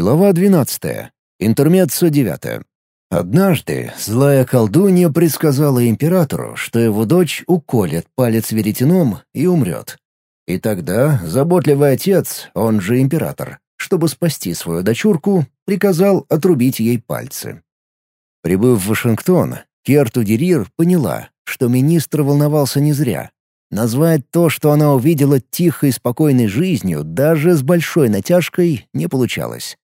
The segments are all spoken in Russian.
Глава 12. Интермеццо 9. Однажды злая колдунья предсказала императору, что его дочь уколет палец веретеном и умрет. И тогда заботливый отец, он же император, чтобы спасти свою дочурку, приказал отрубить ей пальцы. Прибыв в Вашингтон, Керту Дерир поняла, что министр волновался не зря. Назвать то, что она увидела тихой и спокойной жизнью, даже с большой натяжкой, не получалось.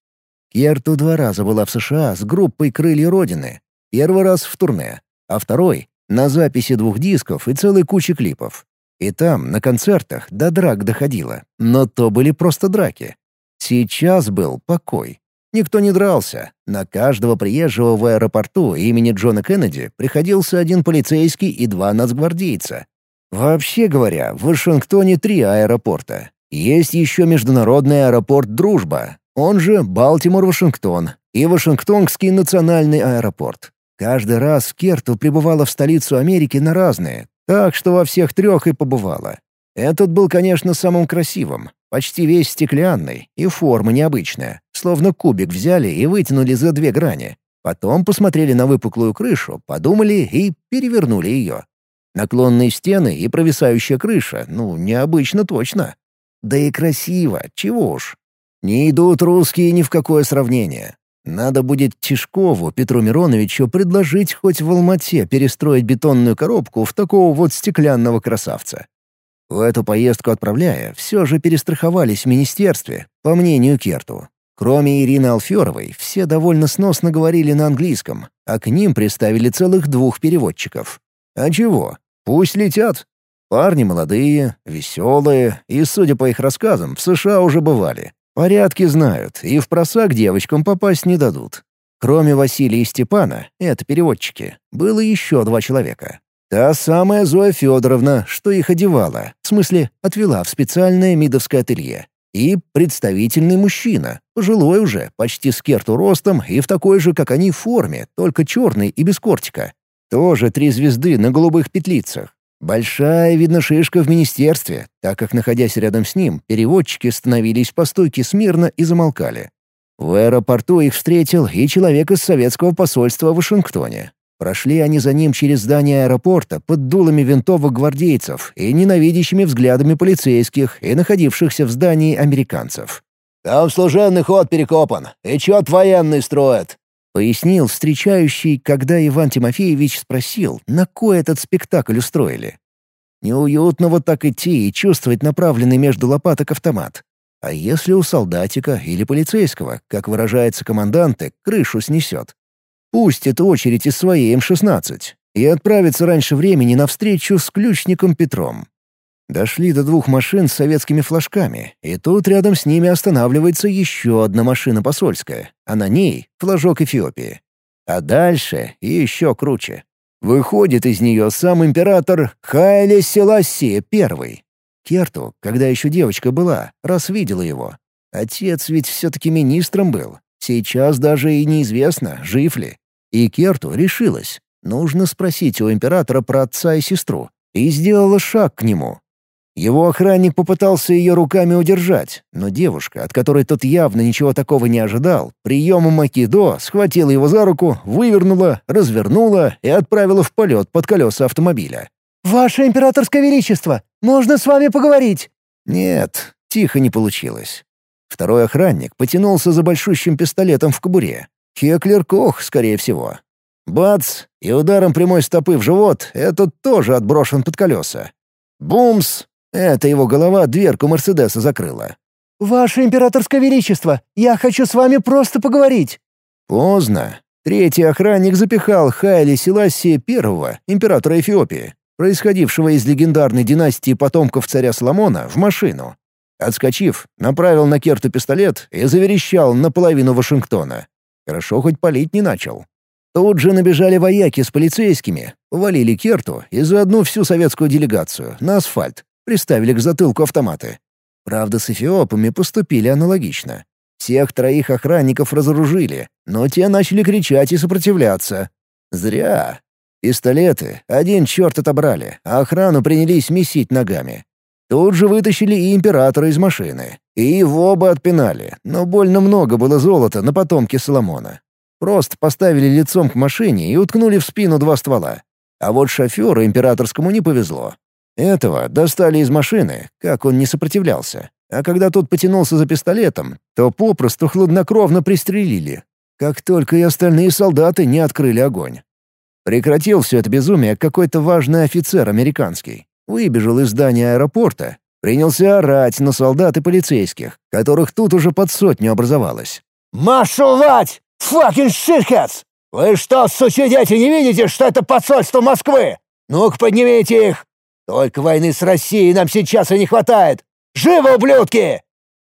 Керту два раза была в США с группой «Крылья Родины». Первый раз в турне, а второй — на записи двух дисков и целой кучи клипов. И там, на концертах, до драк доходило. Но то были просто драки. Сейчас был покой. Никто не дрался. На каждого приезжего в аэропорту имени Джона Кеннеди приходился один полицейский и два нацгвардейца. Вообще говоря, в Вашингтоне три аэропорта. Есть еще международный аэропорт «Дружба», он же Балтимор-Вашингтон и Вашингтонский национальный аэропорт. Каждый раз Керту прибывала в столицу Америки на разные, так что во всех трех и побывала. Этот был, конечно, самым красивым, почти весь стеклянный, и форма необычная, словно кубик взяли и вытянули за две грани. Потом посмотрели на выпуклую крышу, подумали и перевернули ее. Наклонные стены и провисающая крыша, ну, необычно точно. Да и красиво, чего уж. Не идут русские ни в какое сравнение. Надо будет Тишкову Петру Мироновичу предложить хоть в Алмате перестроить бетонную коробку в такого вот стеклянного красавца. В эту поездку отправляя, все же перестраховались в министерстве, по мнению Керту. Кроме Ирины Алферовой, все довольно сносно говорили на английском, а к ним приставили целых двух переводчиков. А чего? Пусть летят. Парни молодые, веселые, и, судя по их рассказам, в США уже бывали. Порядки знают, и в просак девочкам попасть не дадут. Кроме Василия и Степана, это переводчики, было еще два человека. Та самая Зоя Федоровна, что их одевала, в смысле, отвела в специальное мидовское ателье. И представительный мужчина, пожилой уже, почти с керту ростом и в такой же, как они, форме, только черный и без кортика. Тоже три звезды на голубых петлицах. Большая, видно, шишка в министерстве, так как, находясь рядом с ним, переводчики становились по стойке смирно и замолкали. В аэропорту их встретил и человек из советского посольства в Вашингтоне. Прошли они за ним через здание аэропорта под дулами винтовок гвардейцев и ненавидящими взглядами полицейских и находившихся в здании американцев. «Там служебный ход перекопан, и чет военный строят», Пояснил встречающий, когда Иван Тимофеевич спросил, на кой этот спектакль устроили. Неуютно вот так идти и чувствовать направленный между лопаток автомат. А если у солдатика или полицейского, как выражается команданты, крышу снесет? Пусть это очередь из своей М-16 и отправится раньше времени на встречу с ключником Петром. Дошли до двух машин с советскими флажками, и тут рядом с ними останавливается еще одна машина посольская, а на ней — флажок Эфиопии. А дальше еще круче. Выходит из нее сам император Хайле Селассия I. Керту, когда еще девочка была, раз видела его. Отец ведь все-таки министром был. Сейчас даже и неизвестно, жив ли. И Керту решилась. Нужно спросить у императора про отца и сестру. И сделала шаг к нему, его охранник попытался ее руками удержать, но девушка, от которой тот явно ничего такого не ожидал, приемом Макидо схватила его за руку, вывернула, развернула и отправила в полет под колеса автомобиля. «Ваше императорское величество! Можно с вами поговорить?» Нет, тихо не получилось. Второй охранник потянулся за большущим пистолетом в кобуре. Хеклер Кох, скорее всего. Бац! И ударом прямой стопы в живот этот тоже отброшен под колеса. Бумс! Это его голова дверку Мерседеса закрыла. «Ваше императорское величество, я хочу с вами просто поговорить!» Поздно. Третий охранник запихал Хайли Селассия I, императора Эфиопии, происходившего из легендарной династии потомков царя Соломона, в машину. Отскочив, направил на Керту пистолет и заверещал наполовину Вашингтона. Хорошо хоть палить не начал. Тут же набежали вояки с полицейскими, повалили Керту и заодно всю советскую делегацию на асфальт, приставили к затылку автоматы. Правда, с эфиопами поступили аналогично. Всех троих охранников разоружили, но те начали кричать и сопротивляться. Зря. Пистолеты один черт отобрали, а охрану принялись месить ногами. Тут же вытащили и императора из машины. И его оба отпинали, но больно много было золота на потомке Соломона. Просто поставили лицом к машине и уткнули в спину два ствола. А вот шоферу императорскому не повезло. Этого достали из машины, как он не сопротивлялся. А когда тот потянулся за пистолетом, то попросту хладнокровно пристрелили. Как только и остальные солдаты не открыли огонь. Прекратил все это безумие какой-то важный офицер американский. Выбежал из здания аэропорта, принялся орать на солдат и полицейских, которых тут уже под сотню образовалось. «Машувать! Факин шитхец! Вы что, сучи дети, не видите, что это посольство Москвы? Ну-ка поднимите их! Только войны с Россией нам сейчас и не хватает! Живо, ублюдки!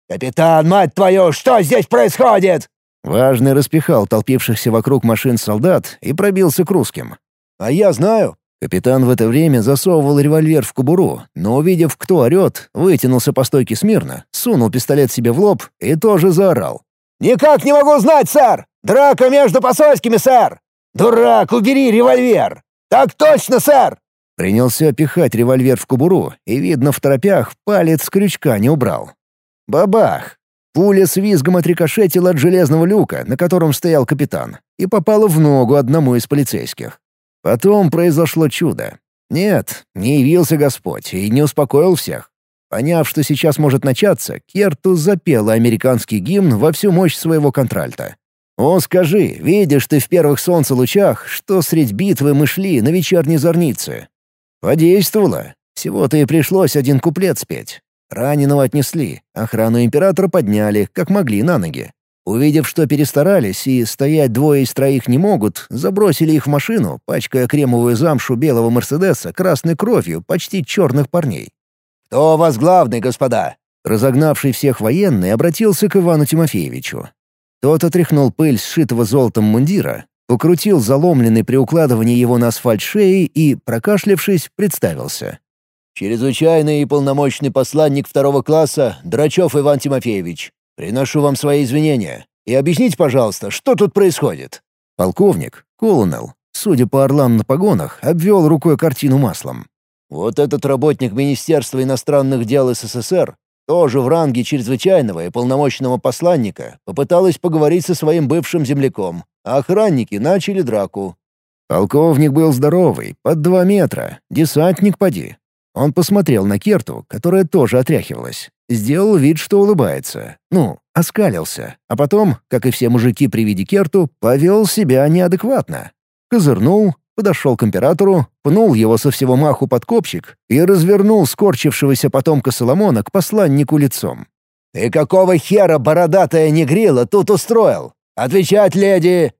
Капитан, мать твою, что здесь происходит?» Важный распихал толпившихся вокруг машин солдат и пробился к русским. «А я знаю». Капитан в это время засовывал револьвер в кобуру, но, увидев, кто орет, вытянулся по стойке смирно, сунул пистолет себе в лоб и тоже заорал. «Никак не могу знать, сэр! Драка между посольскими, сэр! Дурак, убери револьвер! Так точно, сэр!» Принялся пихать револьвер в кобуру, и, видно, в торопях палец с крючка не убрал. Бабах! Пуля с визгом отрикошетила от железного люка, на котором стоял капитан, и попала в ногу одному из полицейских. Потом произошло чудо. Нет, не явился Господь и не успокоил всех. Поняв, что сейчас может начаться, Керту запела американский гимн во всю мощь своего контральта. «О, скажи, видишь ты в первых солнцелучах, что средь битвы мы шли на вечерней зорнице?» Подействовало. Всего-то и пришлось один куплет спеть. Раненого отнесли, охрану императора подняли, как могли, на ноги. Увидев, что перестарались и стоять двое из троих не могут, забросили их в машину, пачкая кремовую замшу белого «Мерседеса» красной кровью почти черных парней. «Кто у вас главный, господа?» Разогнавший всех военный обратился к Ивану Тимофеевичу. Тот отряхнул пыль сшитого золотом мундира, покрутил заломленный при укладывании его на асфальт шеи и, прокашлявшись, представился. Чрезвычайный и полномочный посланник второго класса Драчев Иван Тимофеевич. Приношу вам свои извинения. И объясните, пожалуйста, что тут происходит?» Полковник, Колонел, судя по орлам на погонах, обвел рукой картину маслом. «Вот этот работник Министерства иностранных дел СССР тоже в ранге чрезвычайного и полномочного посланника попыталась поговорить со своим бывшим земляком, охранники начали драку. Полковник был здоровый, под два метра, десантник поди, он посмотрел на Керту, которая тоже отряхивалась. Сделал вид, что улыбается. Ну, оскалился. А потом, как и все мужики при виде Керту, повел себя неадекватно. Козырнул, подошел к императору, пнул его со всего маху под копчик и развернул скорчившегося потомка Соломона к посланнику лицом. «Ты какого хера бородатая негрила тут устроил? Отвечать, леди!»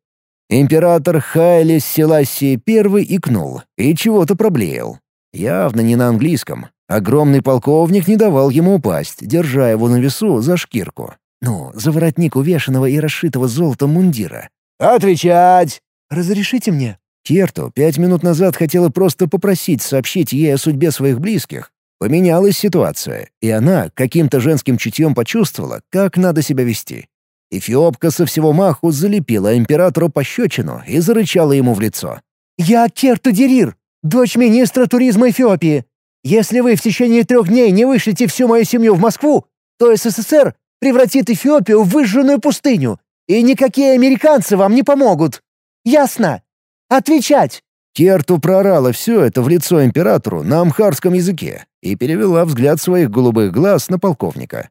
Император Хайли Селасии первый икнул и чего-то проблеял. Явно не на английском. Огромный полковник не давал ему упасть, держа его на весу за шкирку. Ну, за воротник увешанного и расшитого золотом мундира. «Отвечать!» «Разрешите мне?» Керту пять минут назад хотела просто попросить сообщить ей о судьбе своих близких. Поменялась ситуация, и она каким-то женским чутьем почувствовала, как надо себя вести. Эфиопка со всего маху залепила императору пощечину и зарычала ему в лицо. «Я Керту Дерир! дочь министра туризма Эфиопии. Если вы в течение трех дней не вышлете всю мою семью в Москву, то СССР превратит Эфиопию в выжженную пустыню, и никакие американцы вам не помогут. Ясно? Отвечать!» Керту прорала все это в лицо императору на амхарском языке и перевела взгляд своих голубых глаз на полковника.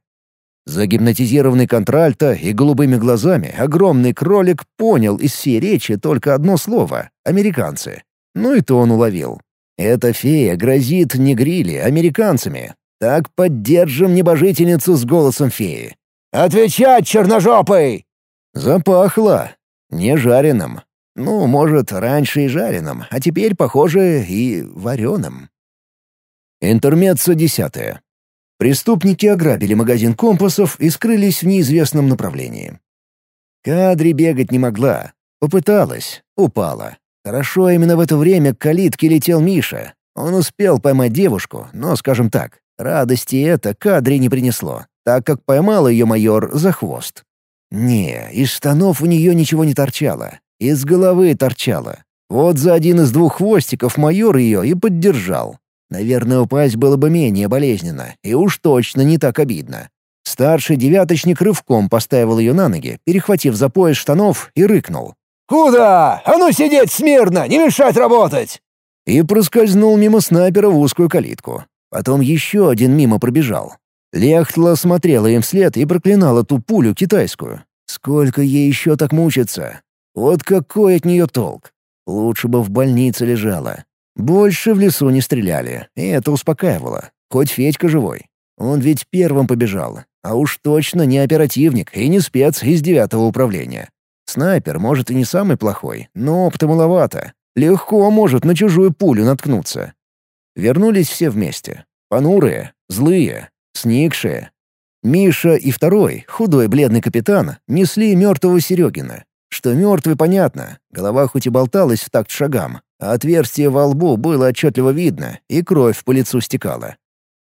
Загипнотизированный контральто и голубыми глазами огромный кролик понял из всей речи только одно слово — «американцы». Ну и то он уловил. Эта фея грозит не грили, американцами. Так поддержим небожительницу с голосом феи. «Отвечать, черножопый!» Запахло. Не жареным. Ну, может, раньше и жареным, а теперь, похоже, и вареным. Интермеццо десятое. Преступники ограбили магазин компасов и скрылись в неизвестном направлении. Кадри бегать не могла. Попыталась, упала. Хорошо именно в это время к калитке летел Миша. Он успел поймать девушку, но, скажем так, радости это кадре не принесло, так как поймал ее майор за хвост. Не, из штанов у нее ничего не торчало, из головы торчало. Вот за один из двух хвостиков майор ее и поддержал. Наверное, упасть было бы менее болезненно, и уж точно не так обидно. Старший девяточник рывком поставил ее на ноги, перехватив за пояс штанов и рыкнул. «Куда? А ну сидеть смирно, не мешать работать!» И проскользнул мимо снайпера в узкую калитку. Потом еще один мимо пробежал. Лехтла смотрела им вслед и проклинала ту пулю китайскую. Сколько ей еще так мучиться? Вот какой от нее толк? Лучше бы в больнице лежала. Больше в лесу не стреляли, и это успокаивало. Хоть Федька живой. Он ведь первым побежал, а уж точно не оперативник и не спец из девятого управления. Снайпер, может, и не самый плохой, но опыта маловато. Легко может на чужую пулю наткнуться. Вернулись все вместе. Понурые, злые, сникшие. Миша и второй, худой бледный капитан, несли мертвого Серегина. Что мертвый, понятно. Голова хоть и болталась в такт шагам, отверстие во лбу было отчетливо видно, и кровь по лицу стекала.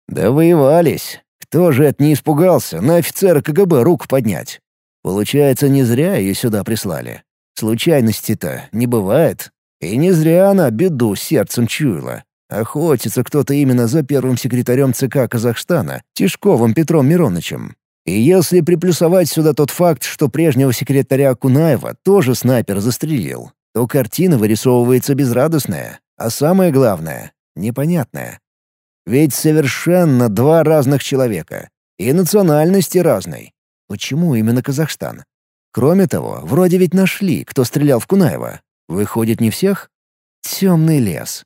Да воевались. Кто же это не испугался на офицера КГБ руку поднять? Получается, не зря ее сюда прислали. Случайности-то не бывает. И не зря она беду сердцем чуяла. Охотится кто-то именно за первым секретарем ЦК Казахстана, Тишковым Петром Мироновичем. И если приплюсовать сюда тот факт, что прежнего секретаря Кунаева тоже снайпер застрелил, то картина вырисовывается безрадостная, а самое главное — непонятная. Ведь совершенно два разных человека. И национальности разной. Почему именно Казахстан? Кроме того, вроде ведь нашли, кто стрелял в Кунаева. Выходит, не всех? Темный лес.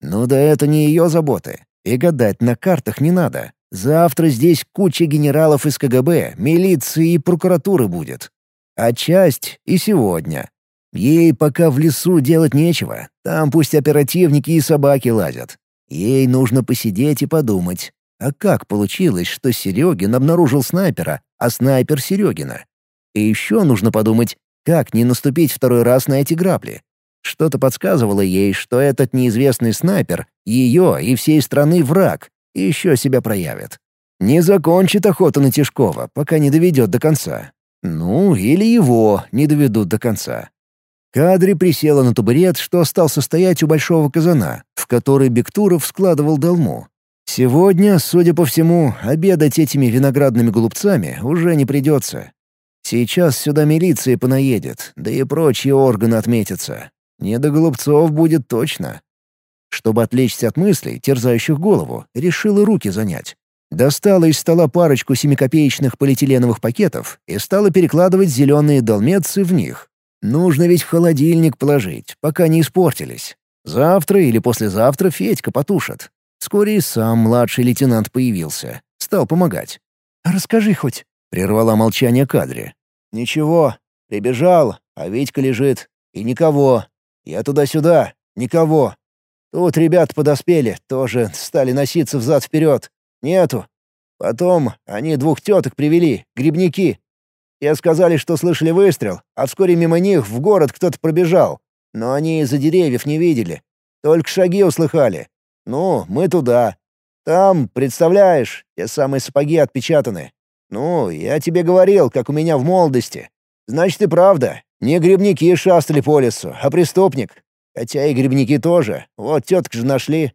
Ну да это не ее заботы. И гадать на картах не надо. Завтра здесь куча генералов из КГБ, милиции и прокуратуры будет. А часть и сегодня. Ей пока в лесу делать нечего. Там пусть оперативники и собаки лазят. Ей нужно посидеть и подумать. А как получилось, что Серегин обнаружил снайпера, а снайпер Серегина? И еще нужно подумать, как не наступить второй раз на эти грабли. Что-то подсказывало ей, что этот неизвестный снайпер — ее и всей страны враг, и еще себя проявит. Не закончит охоту на Тишкова, пока не доведет до конца. Ну, или его не доведут до конца. Кадри присела на табурет, что остался стоять у большого казана, в который Бектуров складывал долму. Сегодня, судя по всему, обедать этими виноградными голубцами уже не придется. Сейчас сюда милиция понаедет, да и прочие органы отметятся. Не до голубцов будет точно. Чтобы отвлечься от мыслей, терзающих голову, решила руки занять. Достала из стола парочку семикопеечных полиэтиленовых пакетов и стала перекладывать зеленые долмецы в них. Нужно ведь в холодильник положить, пока не испортились. Завтра или послезавтра Федька потушит. Вскоре и сам младший лейтенант появился. Стал помогать. «Расскажи хоть», — прервала молчание кадре. «Ничего. Прибежал, а Витька лежит. И никого. Я туда-сюда. Никого. Тут ребята подоспели, тоже стали носиться взад-вперед. Нету. Потом они двух теток привели, грибники. Те сказали, что слышали выстрел, а вскоре мимо них в город кто-то пробежал. Но они из-за деревьев не видели. Только шаги услыхали. Ну, мы туда. Там, представляешь, те самые сапоги отпечатаны. Ну, я тебе говорил, как у меня в молодости. Значит, и правда. Не грибники шастали по лесу, а преступник. Хотя и грибники тоже. Вот теток же нашли.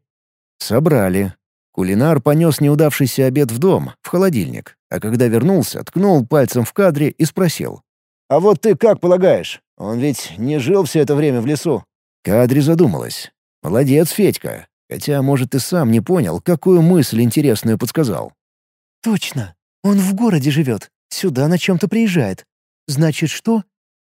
Собрали. Кулинар понес неудавшийся обед в дом, в холодильник, а когда вернулся, ткнул пальцем в кадре и спросил. «А вот ты как полагаешь? Он ведь не жил все это время в лесу?» Кадри задумалась. «Молодец, Федька. Хотя, может, и сам не понял, какую мысль интересную подсказал. «Точно. Он в городе живет. Сюда на чем-то приезжает. Значит, что?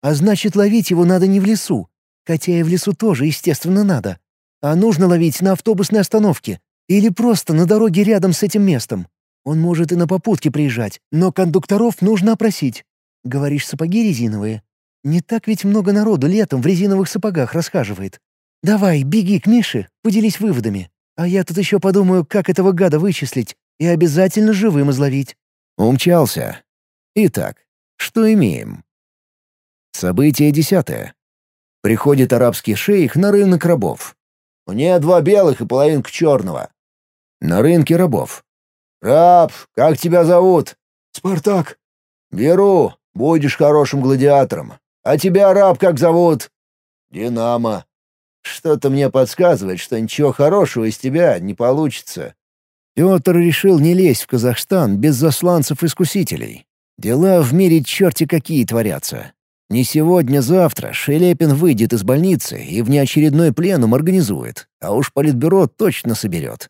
А значит, ловить его надо не в лесу. Хотя и в лесу тоже, естественно, надо. А нужно ловить на автобусной остановке. Или просто на дороге рядом с этим местом. Он может и на попутке приезжать, но кондукторов нужно опросить. Говоришь, сапоги резиновые? Не так ведь много народу летом в резиновых сапогах расхаживает. «Давай, беги к Мише, поделись выводами. А я тут еще подумаю, как этого гада вычислить и обязательно живым изловить». Умчался. Итак, что имеем? Событие десятое. Приходит арабский шейх на рынок рабов. «Мне два белых и половинка черного». На рынке рабов. «Раб, как тебя зовут?» «Спартак». «Беру, будешь хорошим гладиатором. А тебя, раб, как зовут?» «Динамо». Что-то мне подсказывает, что ничего хорошего из тебя не получится». Петр решил не лезть в Казахстан без засланцев-искусителей. Дела в мире черти какие творятся. Не сегодня-завтра Шелепин выйдет из больницы и внеочередной пленум организует, а уж политбюро точно соберет.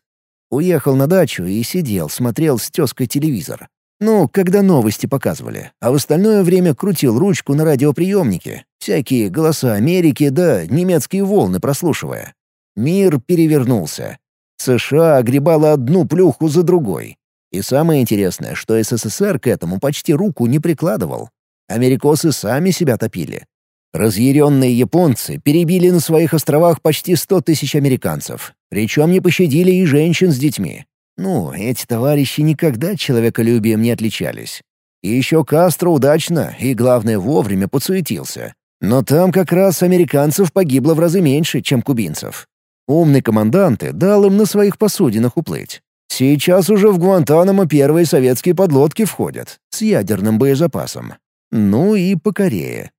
Уехал на дачу и сидел, смотрел с тезкой телевизор. Ну, когда новости показывали, а в остальное время крутил ручку на радиоприемнике, всякие голоса Америки да немецкие волны прослушивая. Мир перевернулся. США огребала одну плюху за другой. И самое интересное, что СССР к этому почти руку не прикладывал. Америкосы сами себя топили. Разъяренные японцы перебили на своих островах почти сто тысяч американцев, причем не пощадили и женщин с детьми. Ну, эти товарищи никогда человеколюбием не отличались. И еще Кастро удачно и, главное, вовремя подсуетился. Но там как раз американцев погибло в разы меньше, чем кубинцев. Умный команданты дал им на своих посудинах уплыть. Сейчас уже в Гуантанамо первые советские подлодки входят, с ядерным боезапасом. Ну и по Корее.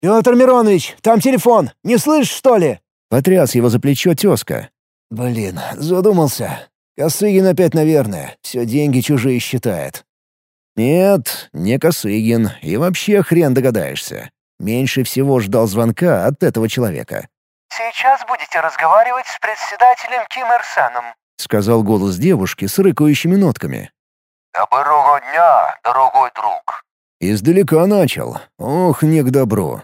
«Петр Миронович, там телефон! Не слышишь, что ли?» Потряс его за плечо тезка. «Блин, задумался. Косыгин опять, наверное. Все деньги чужие считает». «Нет, не Косыгин. И вообще хрен догадаешься. Меньше всего ждал звонка от этого человека». «Сейчас будете разговаривать с председателем Ким Ир Сеном», — сказал голос девушки с рыкающими нотками. «Доброго дня, дорогой друг». Издалека начал. Ох, не к добру.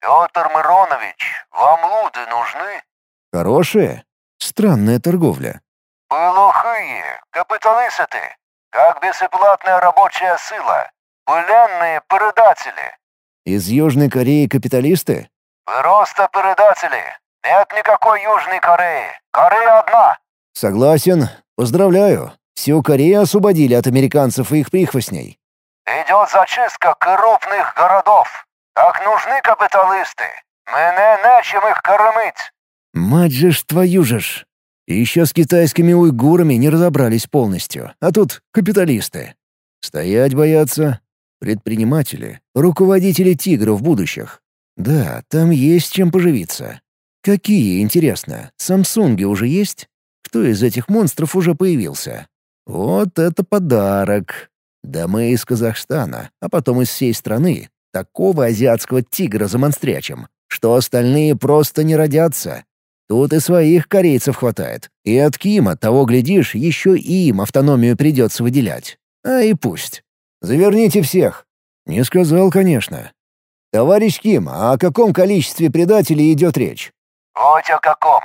«Петр Миронович, вам луды нужны?» «Хорошие? Странная торговля». «Плохие, капиталисты, как бесплатная рабочая сила, пленные предатели». «Из Южной Кореи капиталисты?» «Просто предатели. Нет никакой Южной Кореи. Корея одна». «Согласен. Поздравляю. Всю Корею освободили от американцев и их прихвостней». «Идет зачистка крупных городов. Как нужны капиталисты. Мы не начем их кормить». «Мать же ж твою же ж!» Еще с китайскими уйгурами не разобрались полностью, а тут капиталисты. Стоять боятся. Предприниматели, руководители тигров будущих. Да, там есть чем поживиться. Какие, интересно, Самсунги уже есть? Кто из этих монстров уже появился? Вот это подарок. Да мы из Казахстана, а потом из всей страны. Такого азиатского тигра замонстрячим, что остальные просто не родятся. Тут и своих корейцев хватает. И от Кима, того глядишь, еще и им автономию придется выделять. А и пусть. Заверните всех. Не сказал, конечно. Товарищ Ким, а о каком количестве предателей идет речь? Вот о каком.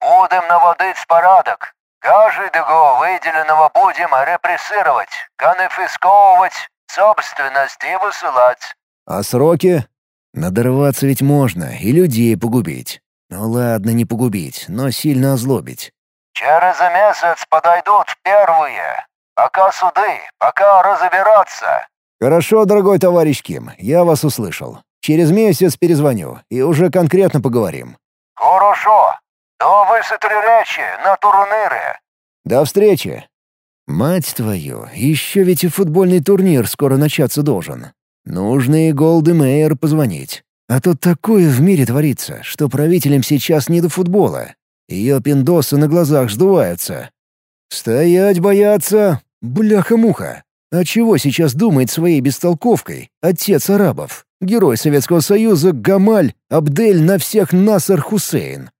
Будем наводить порядок. Каждого выделенного будем репрессировать, конфисковывать, собственность и высылать. А сроки? Надорваться ведь можно и людей погубить. Ну ладно, не погубить, но сильно озлобить. Через месяц подойдут первые. Пока суды, пока разбираться. Хорошо, дорогой товарищ Ким, я вас услышал. Через месяц перезвоню, и уже конкретно поговорим. Хорошо. Высоты речи на турнире. До встречи. Мать твою, еще ведь и футбольный турнир скоро начаться должен. Нужно и Голды Мейер позвонить. А тут такое в мире творится, что правителям сейчас не до футбола. Ее пиндосы на глазах сдуваются. Стоять бояться? Бляха-муха. А чего сейчас думает своей бестолковкой отец арабов, герой Советского Союза Гамаль Абдель на всех Насар Хусейн?